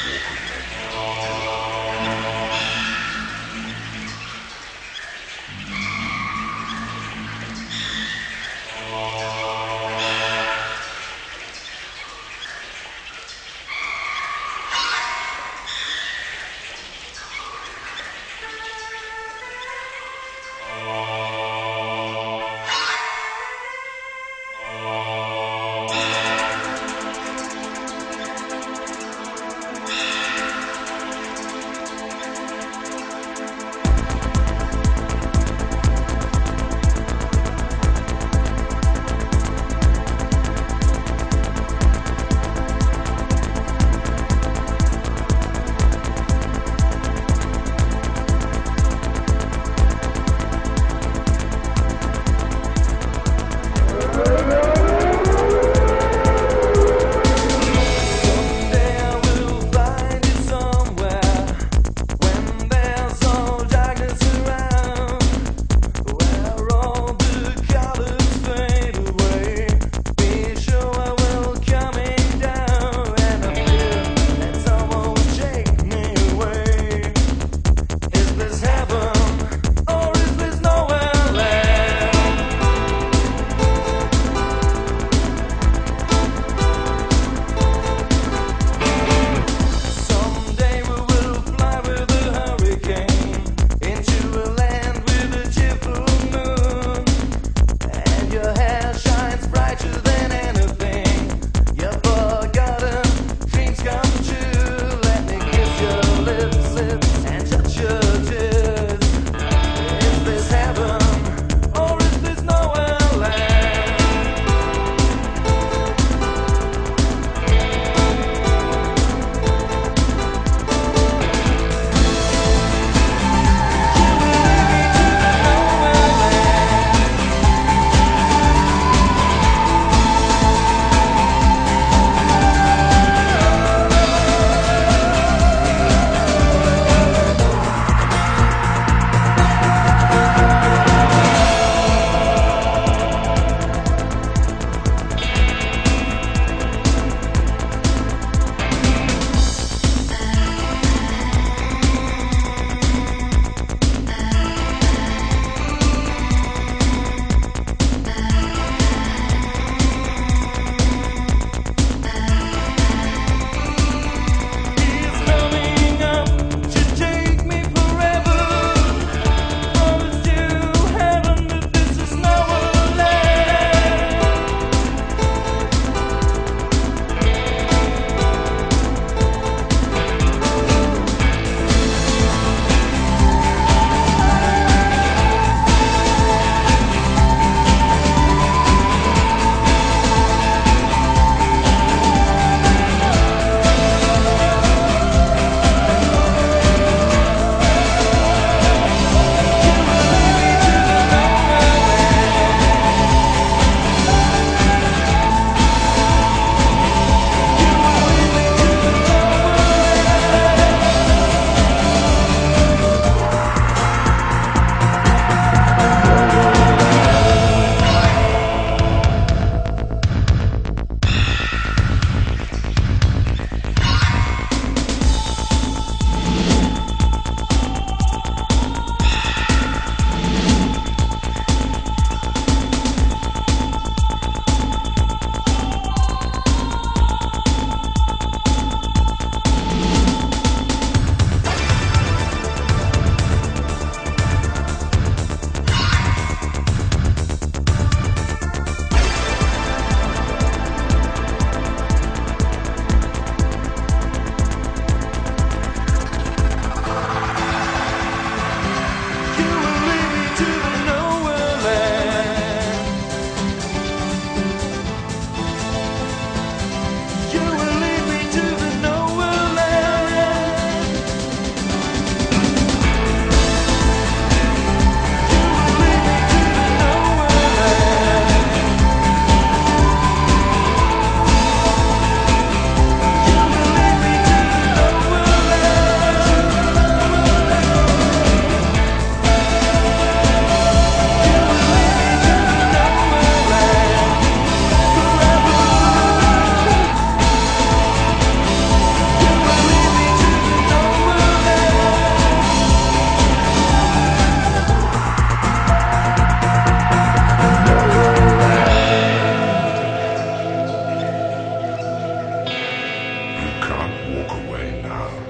Skywalker.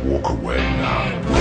Walk away now.